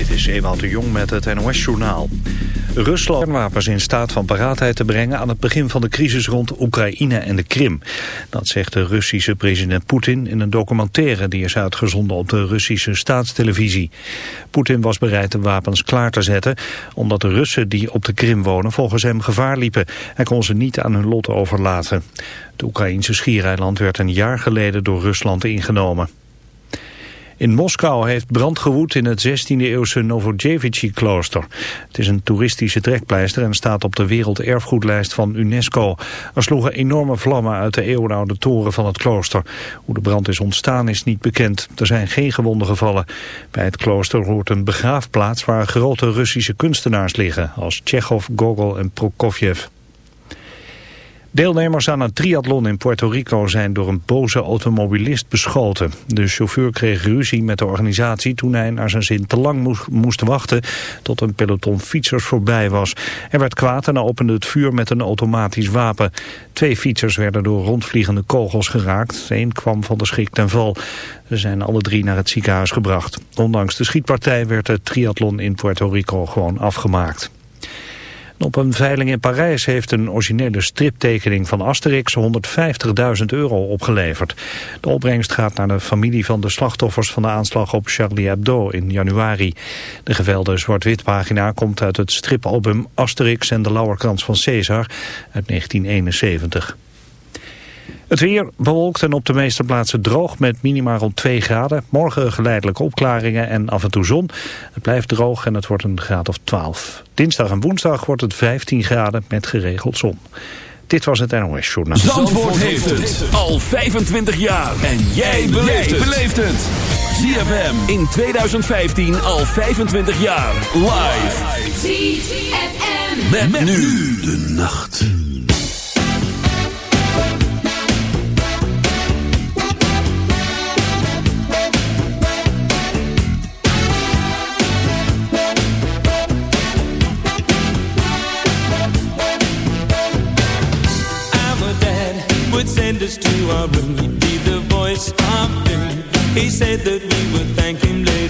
Dit is Ewout de Jong met het NOS-journaal. Rusland wapens in staat van paraatheid te brengen aan het begin van de crisis rond Oekraïne en de Krim. Dat zegt de Russische president Poetin in een documentaire die is uitgezonden op de Russische staatstelevisie. Poetin was bereid de wapens klaar te zetten omdat de Russen die op de Krim wonen volgens hem gevaar liepen. Hij kon ze niet aan hun lot overlaten. Het Oekraïnse schiereiland werd een jaar geleden door Rusland ingenomen. In Moskou heeft brand gewoed in het 16e-eeuwse Novodevichy-klooster. Het is een toeristische trekpleister en staat op de werelderfgoedlijst van UNESCO. Er sloegen enorme vlammen uit de eeuwenoude toren van het klooster. Hoe de brand is ontstaan is niet bekend. Er zijn geen gewonden gevallen. Bij het klooster hoort een begraafplaats waar grote Russische kunstenaars liggen... als Tsjechov, Gogol en Prokofjev. Deelnemers aan een triathlon in Puerto Rico zijn door een boze automobilist beschoten. De chauffeur kreeg ruzie met de organisatie toen hij naar zijn zin te lang moest, wachten tot een peloton fietsers voorbij was. Hij werd kwaad en opende het vuur met een automatisch wapen. Twee fietsers werden door rondvliegende kogels geraakt. Eén kwam van de schrik ten val. Ze zijn alle drie naar het ziekenhuis gebracht. Ondanks de schietpartij werd de triathlon in Puerto Rico gewoon afgemaakt. Op een veiling in Parijs heeft een originele striptekening van Asterix 150.000 euro opgeleverd. De opbrengst gaat naar de familie van de slachtoffers van de aanslag op Charlie Hebdo in januari. De gevelde zwart-wit pagina komt uit het stripalbum Asterix en de Lauwerkrans van Caesar uit 1971. Het weer bewolkt en op de meeste plaatsen droog met minima rond 2 graden. Morgen geleidelijke opklaringen en af en toe zon. Het blijft droog en het wordt een graad of 12. Dinsdag en woensdag wordt het 15 graden met geregeld zon. Dit was het NOS Journaal. Zandvoort, heeft het al 25 jaar. En jij beleeft het. ZFM in 2015 al 25 jaar. Live. ZFM. met nu de nacht. To our room. Be the voice of doom. He said that we would thank him later.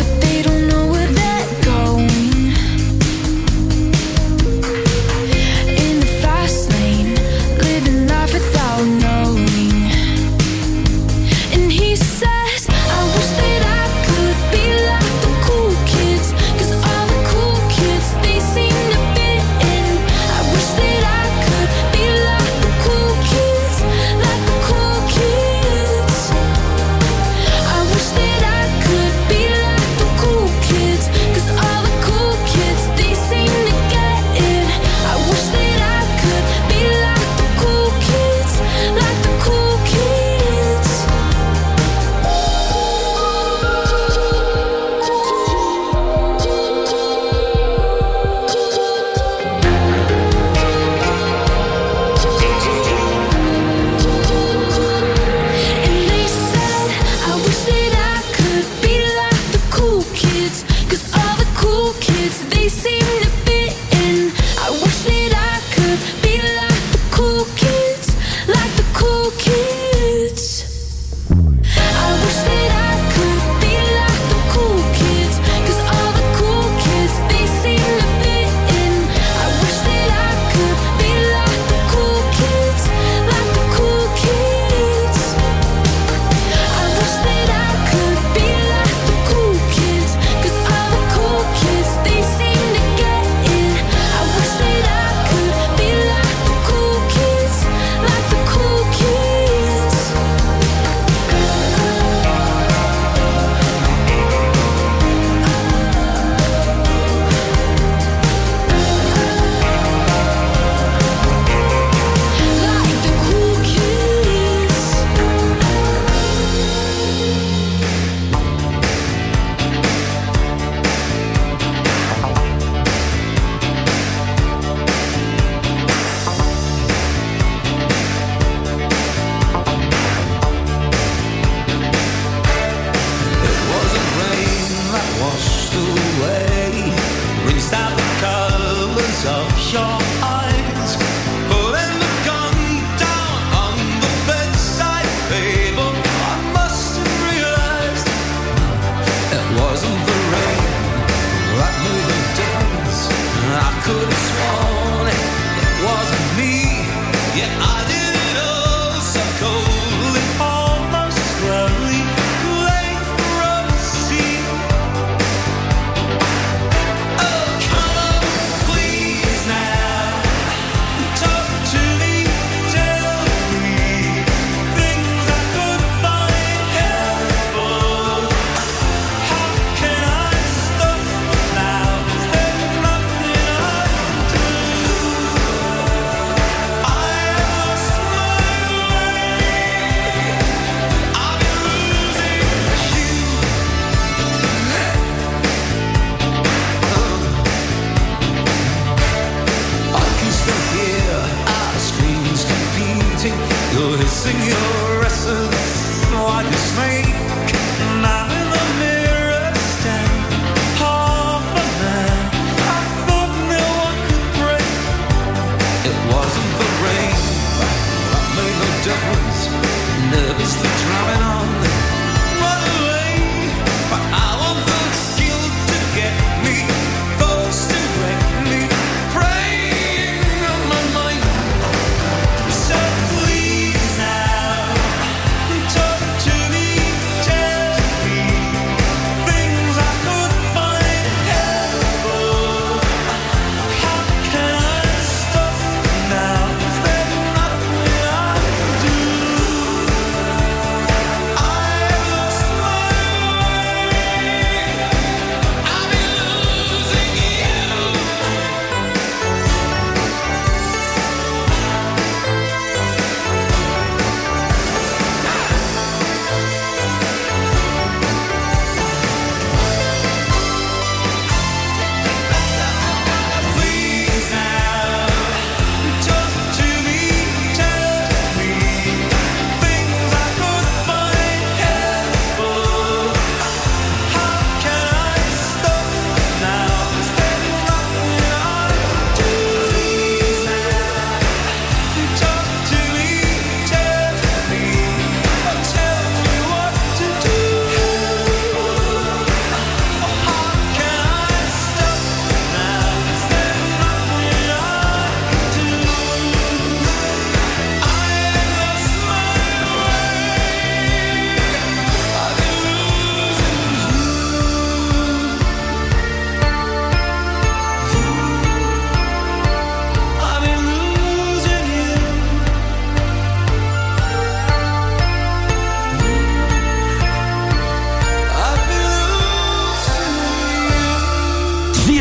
wasn't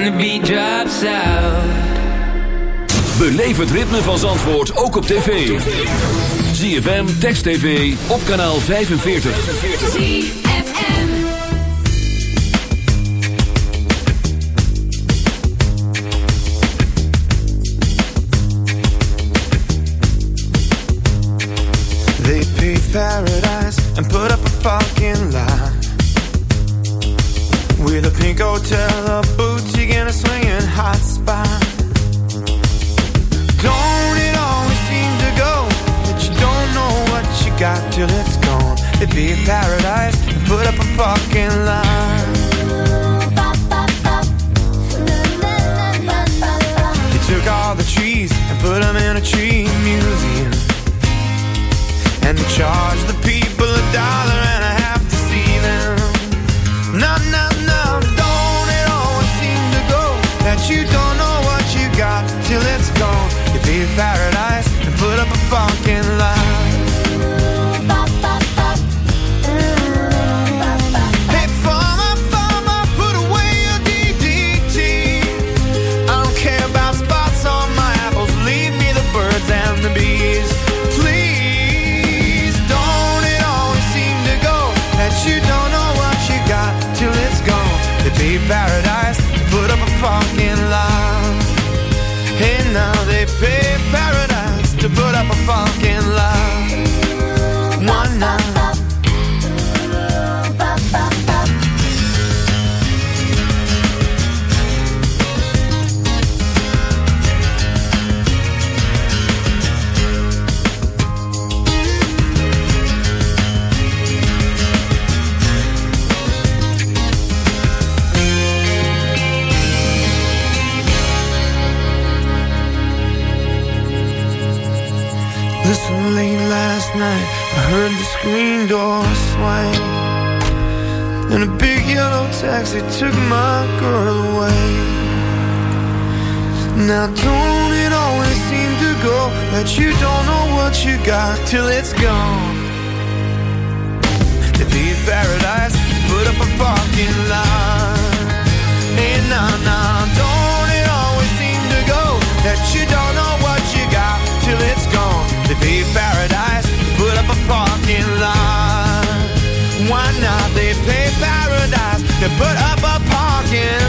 When the beat drops out. Beleef het ritme van Zandvoort ook op tv. ZFM, Text TV, op kanaal 45 paradise and put up a fucking lie. With a pink hotel, a boutique, and a swinging hot spot. Don't it always seem to go that you don't know what you got till it's gone? It'd be a paradise put up a fucking lie. They took all the trees and put them in a tree museum and charge the people a dollar and a you don't know what you got till it's gone? You pay paradise and put up a fucking lie. Taxi took my girl away Now don't it always seem to go That you don't know what you got till it's gone To be paradise, put up a parking lot Hey, nah, nah, don't it always seem to go That you don't know what you got till it's gone To be paradise put up a parking lot. Why not? They pay paradise to put up a parking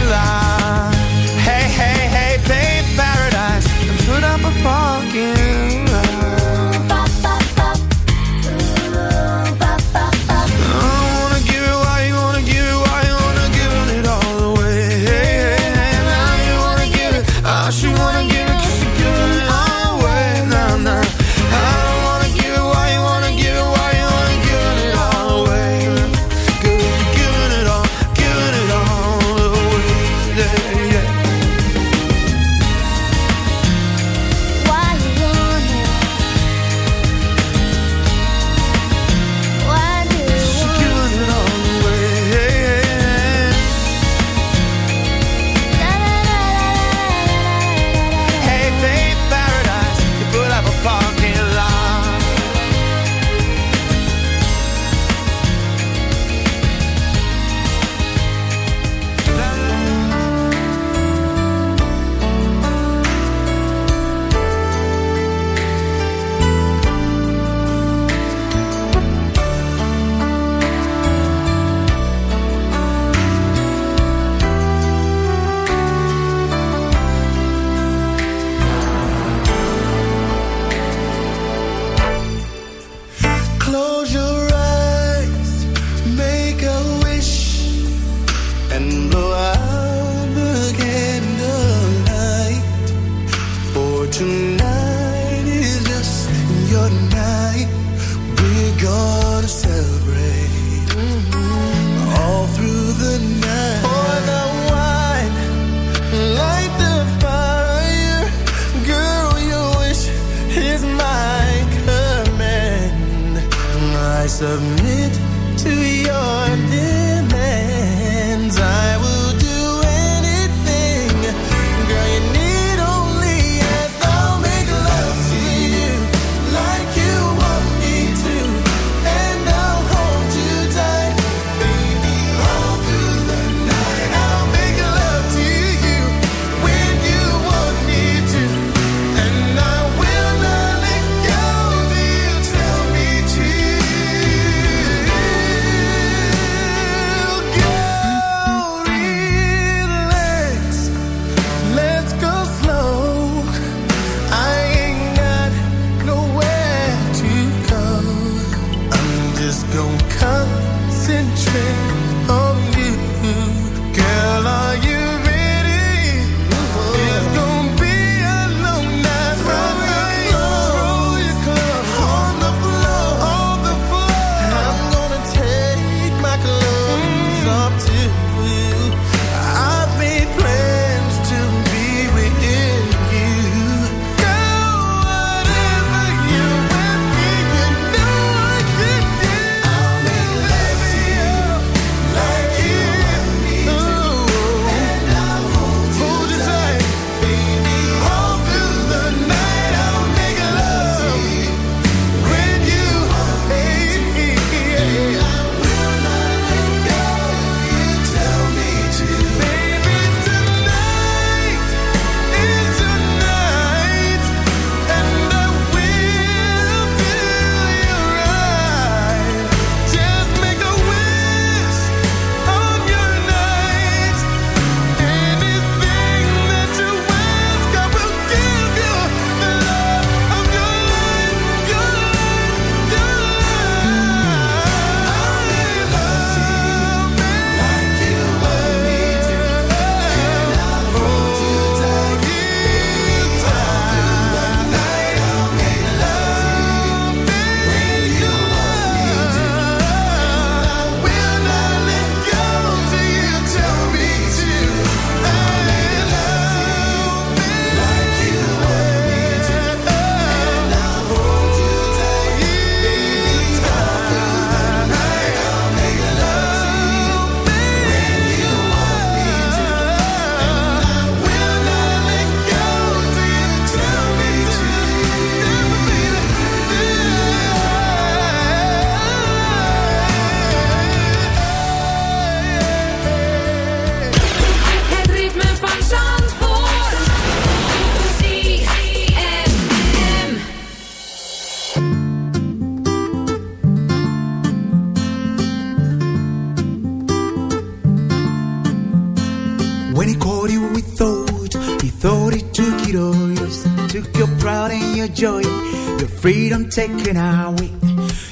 taking our way.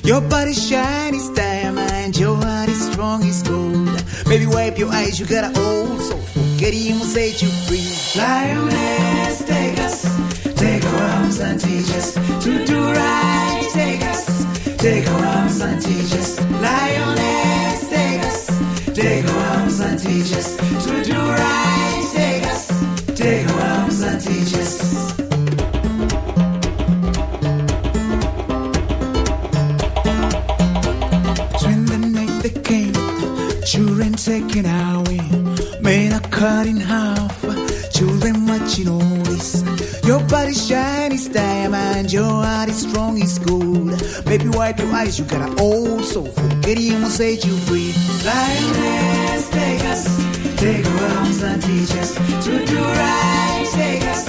Your body's shiny as diamond, your heart is strong as gold. Maybe wipe your eyes, you got an old soul. Forget him, set you free. Lioness, take us, take our arms and teach us to do right. Take us, take our arms and teach us. Lioness, take us, take our arms and teach us to do right. Take us, take our arms and teach us. taken away, men are cut in half, children watching all this. Your body shine is diamond, your heart is strong it's gold. Baby, wipe your eyes, you got an old soul. Forgetting will set you free. Lioness, take us, take our arms and teach us to do right. Take us,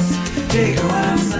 take our arms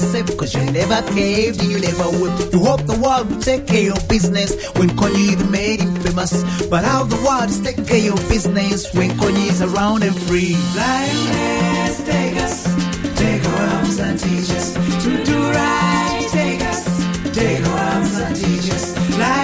cause you never caved and you never would. You hope the world will take care of business when Kanye made him famous. But how the world is taking care of business when Kanye is around and free. Lioness, take us, take our arms and teach us to do right. Take us, take our arms and teach us. Lioness,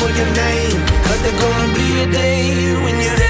for your name. Cause there's gonna be a day when you're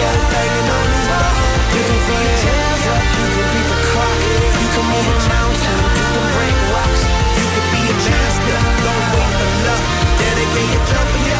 You can you can the clock. You can move a mountain, you can break rocks. You can be a master, don't wait for to